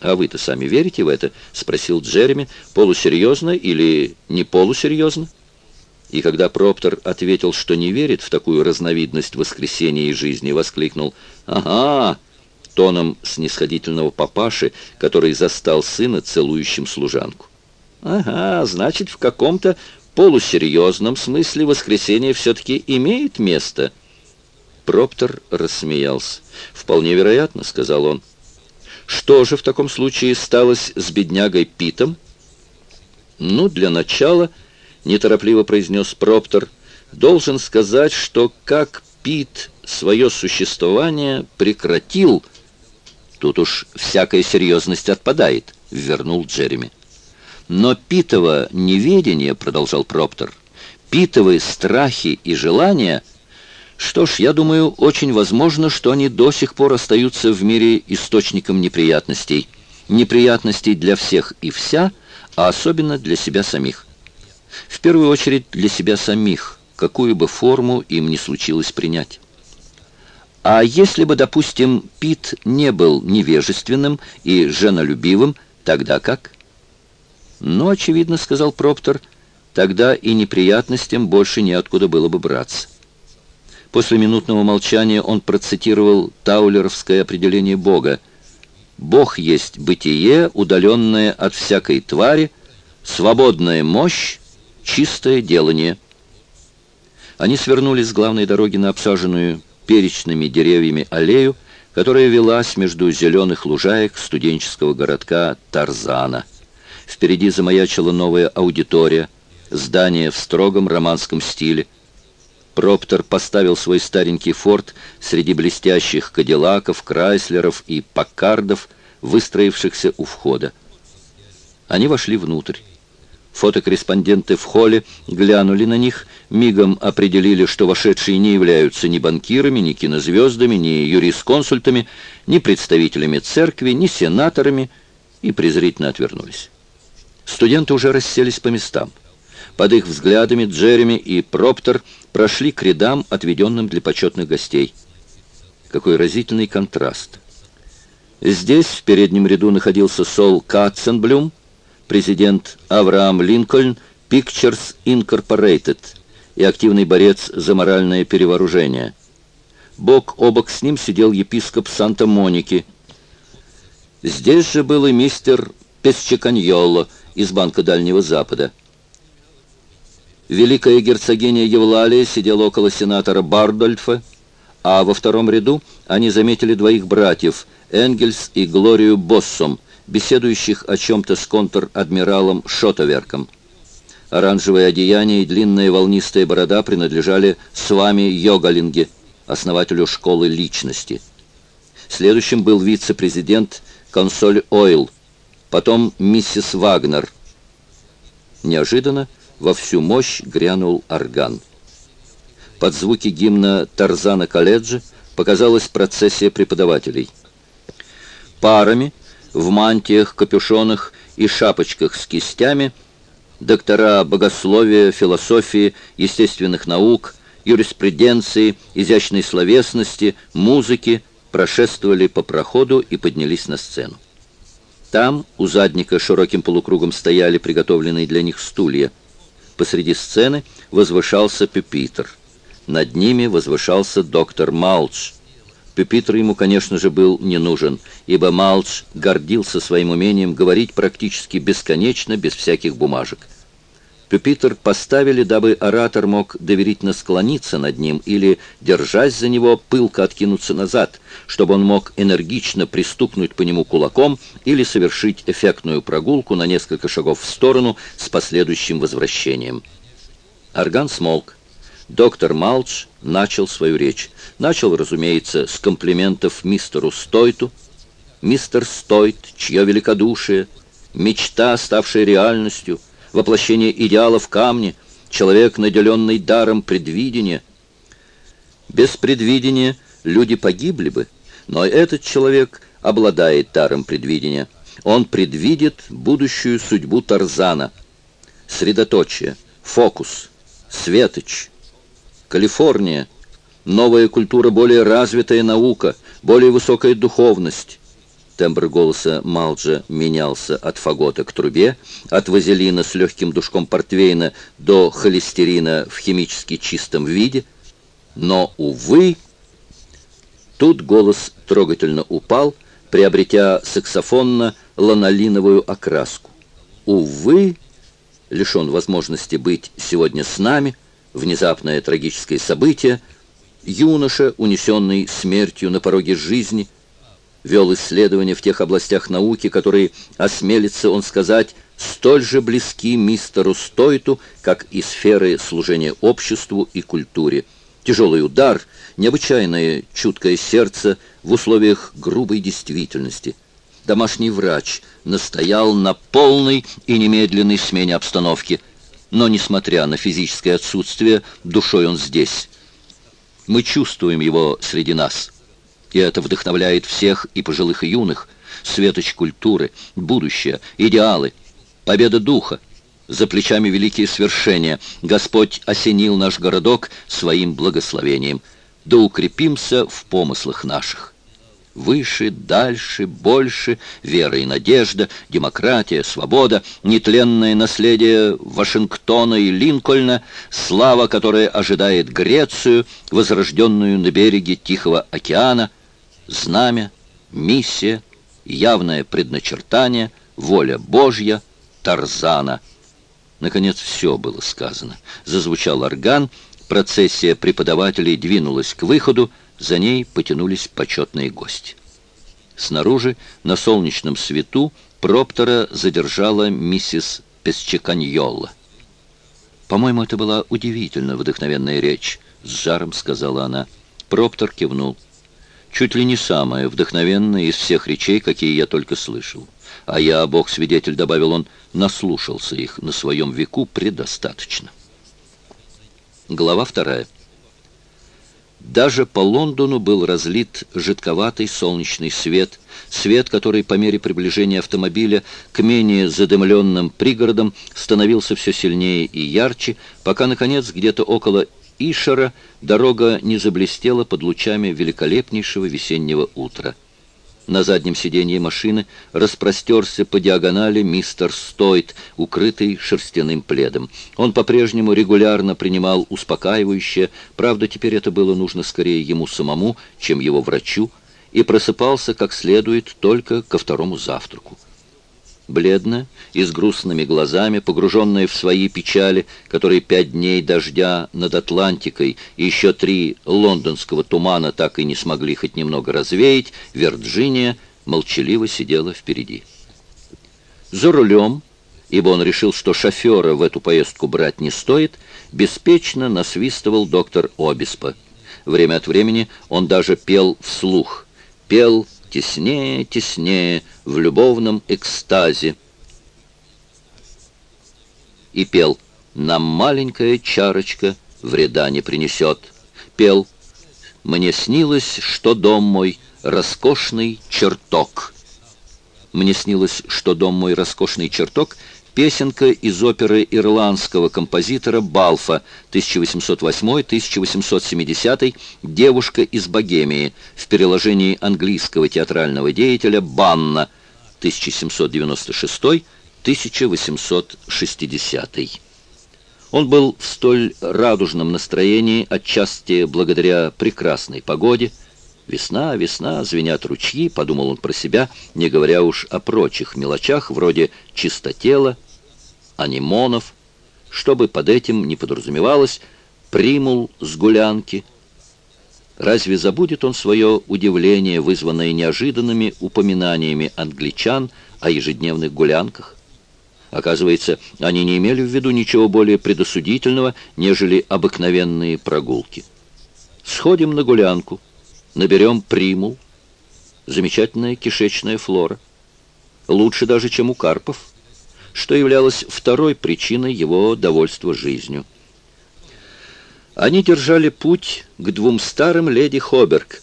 «А вы-то сами верите в это?» — спросил Джереми, полусерьезно или не полусерьезно. И когда Проптер ответил, что не верит в такую разновидность воскресения и жизни, воскликнул «Ага!» тоном снисходительного папаши, который застал сына целующим служанку. «Ага, значит, в каком-то полусерьезном смысле воскресение все-таки имеет место?» Проптер рассмеялся. «Вполне вероятно», — сказал он. «Что же в таком случае сталось с беднягой Питом?» «Ну, для начала...» неторопливо произнес Проптер, должен сказать, что как Пит свое существование прекратил, тут уж всякая серьезность отпадает, вернул Джереми. Но Питово неведение, продолжал Проптер, Питовые страхи и желания, что ж, я думаю, очень возможно, что они до сих пор остаются в мире источником неприятностей. Неприятностей для всех и вся, а особенно для себя самих. В первую очередь для себя самих, какую бы форму им не случилось принять. А если бы, допустим, Пит не был невежественным и женолюбивым, тогда как? Ну, очевидно, сказал Проптер, тогда и неприятностям больше неоткуда было бы браться. После минутного молчания он процитировал таулеровское определение Бога. «Бог есть бытие, удаленное от всякой твари, свободная мощь, чистое делание. Они свернули с главной дороги на обсаженную перечными деревьями аллею, которая велась между зеленых лужаек студенческого городка Тарзана. Впереди замаячила новая аудитория, здание в строгом романском стиле. Проптер поставил свой старенький форт среди блестящих кадиллаков, крайслеров и паккардов, выстроившихся у входа. Они вошли внутрь. Фотокорреспонденты в холле глянули на них, мигом определили, что вошедшие не являются ни банкирами, ни кинозвездами, ни юрисконсультами, ни представителями церкви, ни сенаторами, и презрительно отвернулись. Студенты уже расселись по местам. Под их взглядами Джереми и Проптер прошли к рядам, отведенным для почетных гостей. Какой разительный контраст. Здесь в переднем ряду находился Сол Катценблюм, президент Авраам Линкольн Pictures Incorporated и активный борец за моральное перевооружение. Бок о бок с ним сидел епископ Санта-Моники. Здесь же был и мистер Песчеканьоло из Банка Дальнего Запада. Великая герцогиня Евлалия сидела около сенатора Бардольфа, а во втором ряду они заметили двоих братьев, Энгельс и Глорию Боссом, беседующих о чем-то с контр-адмиралом Шотоверком. Оранжевое одеяние и длинная волнистая борода принадлежали с вами Йогалинге, основателю школы личности. Следующим был вице-президент консоль Ойл, потом миссис Вагнер. Неожиданно во всю мощь грянул орган. Под звуки гимна Тарзана колледжа показалась процессия преподавателей. Парами в мантиях, капюшонах и шапочках с кистями, доктора богословия, философии, естественных наук, юриспруденции, изящной словесности, музыки прошествовали по проходу и поднялись на сцену. Там у задника широким полукругом стояли приготовленные для них стулья. Посреди сцены возвышался пюпитр. Над ними возвышался доктор Малч, Пюпитр ему, конечно же, был не нужен, ибо Малч гордился своим умением говорить практически бесконечно, без всяких бумажек. Пюпитр поставили, дабы оратор мог доверительно склониться над ним или, держась за него, пылко откинуться назад, чтобы он мог энергично пристукнуть по нему кулаком или совершить эффектную прогулку на несколько шагов в сторону с последующим возвращением. Орган смолк. Доктор Малч начал свою речь. Начал, разумеется, с комплиментов мистеру Стойту. Мистер Стойт, чье великодушие, мечта, ставшая реальностью, воплощение идеала в камне, человек, наделенный даром предвидения. Без предвидения люди погибли бы, но этот человек обладает даром предвидения. Он предвидит будущую судьбу Тарзана. Средоточие, фокус, светоч — Калифорния. Новая культура, более развитая наука, более высокая духовность. Тембр голоса Малджа менялся от фагота к трубе, от вазелина с легким душком портвейна до холестерина в химически чистом виде. Но, увы, тут голос трогательно упал, приобретя саксофонно-ланолиновую окраску. Увы, лишен возможности быть сегодня с нами, внезапное трагическое событие, юноша, унесенный смертью на пороге жизни – вел исследования в тех областях науки, которые, осмелится он сказать, столь же близки мистеру Стойту, как и сферы служения обществу и культуре. Тяжелый удар, необычайное чуткое сердце в условиях грубой действительности. Домашний врач настоял на полной и немедленной смене обстановки, но, несмотря на физическое отсутствие, душой он здесь. Мы чувствуем его среди нас. И это вдохновляет всех и пожилых, и юных. Светоч культуры, будущее, идеалы, победа духа. За плечами великие свершения. Господь осенил наш городок своим благословением. Да укрепимся в помыслах наших выше, дальше, больше, вера и надежда, демократия, свобода, нетленное наследие Вашингтона и Линкольна, слава, которая ожидает Грецию, возрожденную на береге Тихого океана, знамя, миссия, явное предначертание, воля Божья, Тарзана. Наконец все было сказано. Зазвучал орган, процессия преподавателей двинулась к выходу, за ней потянулись почетные гости. Снаружи, на солнечном свету, Проптора задержала миссис Песчеканьолла. «По-моему, это была удивительно вдохновенная речь», — с жаром сказала она. Проптор кивнул. «Чуть ли не самая вдохновенная из всех речей, какие я только слышал. А я, бог-свидетель, — добавил он, — наслушался их на своем веку предостаточно». Глава вторая. Даже по Лондону был разлит жидковатый солнечный свет, свет, который по мере приближения автомобиля к менее задымленным пригородам становился все сильнее и ярче, пока, наконец, где-то около Ишера дорога не заблестела под лучами великолепнейшего весеннего утра. На заднем сиденье машины распростерся по диагонали мистер Стойт, укрытый шерстяным пледом. Он по-прежнему регулярно принимал успокаивающее, правда, теперь это было нужно скорее ему самому, чем его врачу, и просыпался как следует только ко второму завтраку бледная и с грустными глазами, погруженная в свои печали, которые пять дней дождя над Атлантикой и еще три лондонского тумана так и не смогли хоть немного развеять, Вирджиния молчаливо сидела впереди. За рулем, ибо он решил, что шофера в эту поездку брать не стоит, беспечно насвистывал доктор Обиспо. Время от времени он даже пел вслух, пел теснее, теснее, в любовном экстазе. И пел «Нам маленькая чарочка вреда не принесет». Пел «Мне снилось, что дом мой роскошный чертог». Мне снилось, что дом мой роскошный чертог — Песенка из оперы ирландского композитора Балфа 1808-1870 «Девушка из Богемии» в переложении английского театрального деятеля Банна 1796-1860. Он был в столь радужном настроении, отчасти благодаря прекрасной погоде. «Весна, весна, звенят ручьи», — подумал он про себя, не говоря уж о прочих мелочах, вроде чистотела, анимонов, чтобы под этим не подразумевалось примул с гулянки. Разве забудет он свое удивление, вызванное неожиданными упоминаниями англичан о ежедневных гулянках? Оказывается, они не имели в виду ничего более предосудительного, нежели обыкновенные прогулки. Сходим на гулянку, наберем примул. Замечательная кишечная флора. Лучше даже, чем у карпов что являлось второй причиной его довольства жизнью. Они держали путь к двум старым леди Хоберг.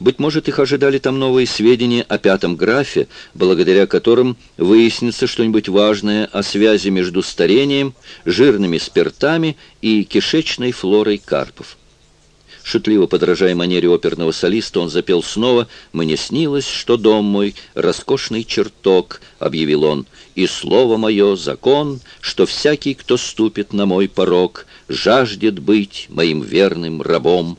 Быть может, их ожидали там новые сведения о пятом графе, благодаря которым выяснится что-нибудь важное о связи между старением, жирными спиртами и кишечной флорой карпов. Шутливо подражая манере оперного солиста, он запел снова «Мне снилось, что дом мой — роскошный чертог», — объявил он, «и слово мое — закон, что всякий, кто ступит на мой порог, жаждет быть моим верным рабом».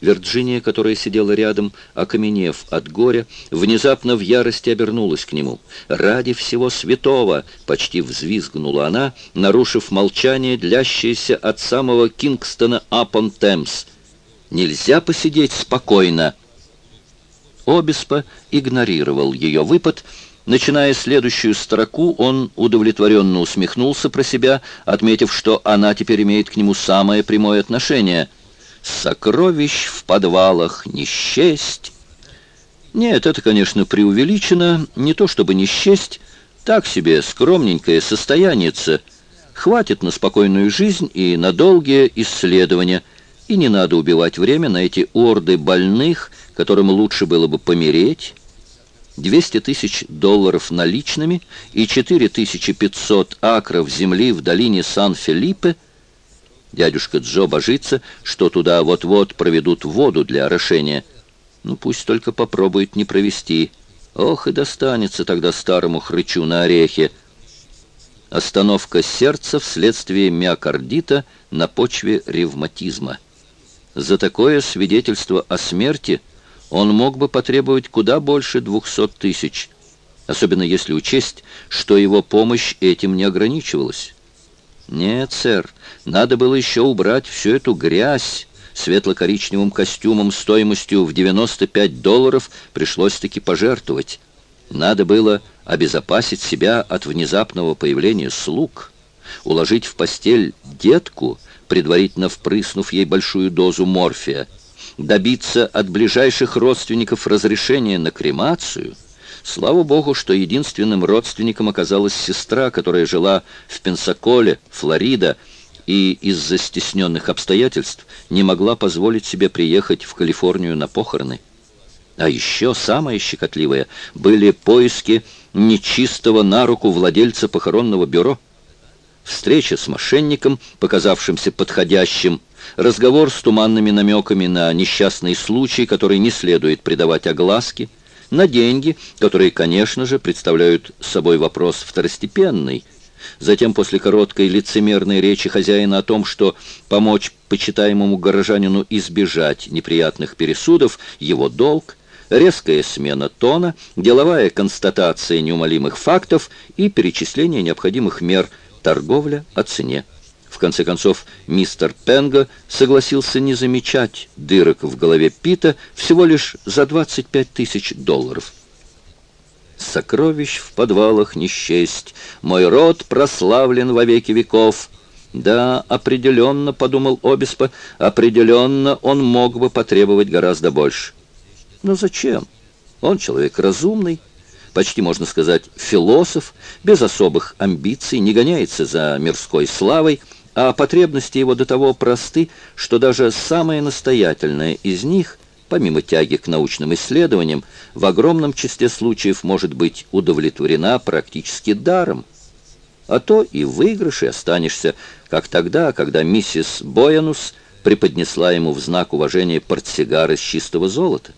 Вирджиния, которая сидела рядом, окаменев от горя, внезапно в ярости обернулась к нему. «Ради всего святого!» — почти взвизгнула она, нарушив молчание, длящееся от самого Кингстона апон Темс. «Нельзя посидеть спокойно!» Обеспо игнорировал ее выпад. Начиная следующую строку, он удовлетворенно усмехнулся про себя, отметив, что она теперь имеет к нему самое прямое отношение — Сокровищ в подвалах не счесть. Нет, это, конечно, преувеличено, не то чтобы не счесть, так себе скромненькое состоянице. Хватит на спокойную жизнь и на долгие исследования, и не надо убивать время на эти орды больных, которым лучше было бы помереть. 200 тысяч долларов наличными и 4500 акров земли в долине Сан-Филиппе – Дядюшка Джо божится, что туда вот-вот проведут воду для орошения. Ну, пусть только попробует не провести. Ох, и достанется тогда старому хрычу на орехи. Остановка сердца вследствие миокардита на почве ревматизма. За такое свидетельство о смерти он мог бы потребовать куда больше двухсот тысяч, особенно если учесть, что его помощь этим не ограничивалась. Нет, сэр, надо было еще убрать всю эту грязь. Светло-коричневым костюмом стоимостью в 95 долларов пришлось-таки пожертвовать. Надо было обезопасить себя от внезапного появления слуг, уложить в постель детку, предварительно впрыснув ей большую дозу морфия, добиться от ближайших родственников разрешения на кремацию — Слава богу, что единственным родственником оказалась сестра, которая жила в Пенсаколе, Флорида, и из-за стесненных обстоятельств не могла позволить себе приехать в Калифорнию на похороны. А еще самое щекотливое были поиски нечистого на руку владельца похоронного бюро. Встреча с мошенником, показавшимся подходящим, разговор с туманными намеками на несчастный случай, который не следует придавать огласке, на деньги, которые, конечно же, представляют собой вопрос второстепенный. Затем, после короткой лицемерной речи хозяина о том, что помочь почитаемому горожанину избежать неприятных пересудов – его долг, резкая смена тона, деловая констатация неумолимых фактов и перечисление необходимых мер, торговля о цене. В конце концов, мистер Пенго согласился не замечать дырок в голове Пита всего лишь за 25 тысяч долларов. «Сокровищ в подвалах не счесть, мой род прославлен во веки веков». «Да, определенно», — подумал Обеспо, — «определенно он мог бы потребовать гораздо больше». «Но зачем? Он человек разумный, почти можно сказать философ, без особых амбиций, не гоняется за мирской славой, а потребности его до того просты, что даже самая настоятельная из них, помимо тяги к научным исследованиям, в огромном числе случаев может быть удовлетворена практически даром. А то и в выигрыше останешься, как тогда, когда миссис Боянус преподнесла ему в знак уважения портсигар из чистого золота.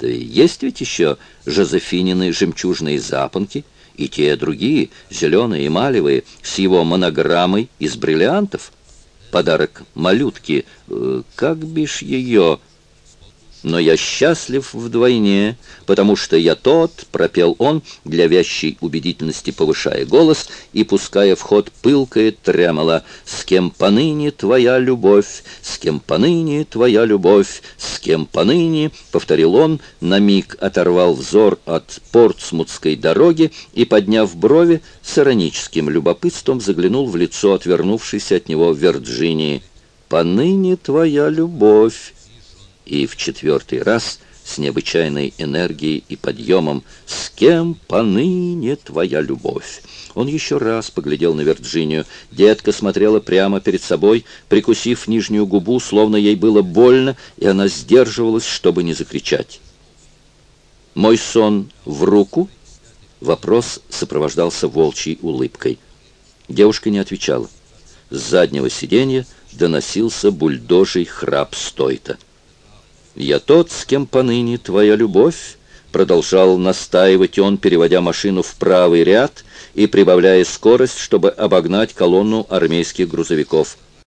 И есть ведь еще Жозефинины жемчужные запонки — и те другие, зеленые, эмалевые, с его монограммой из бриллиантов. Подарок малютки, э, как бишь ее но я счастлив вдвойне, потому что я тот, — пропел он, для вящей убедительности повышая голос и пуская в ход пылкое тремоло, — с кем поныне твоя любовь, с кем поныне твоя любовь, с кем поныне, — повторил он, на миг оторвал взор от портсмутской дороги и, подняв брови, с ироническим любопытством заглянул в лицо отвернувшейся от него Вирджинии. «Поныне твоя любовь!» И в четвертый раз с необычайной энергией и подъемом «С кем поныне твоя любовь?» Он еще раз поглядел на Вирджинию. Детка смотрела прямо перед собой, прикусив нижнюю губу, словно ей было больно, и она сдерживалась, чтобы не закричать. «Мой сон в руку?» Вопрос сопровождался волчьей улыбкой. Девушка не отвечала. С заднего сиденья доносился бульдожий храп Стойта. «Я тот, с кем поныне твоя любовь», — продолжал настаивать он, переводя машину в правый ряд и прибавляя скорость, чтобы обогнать колонну армейских грузовиков.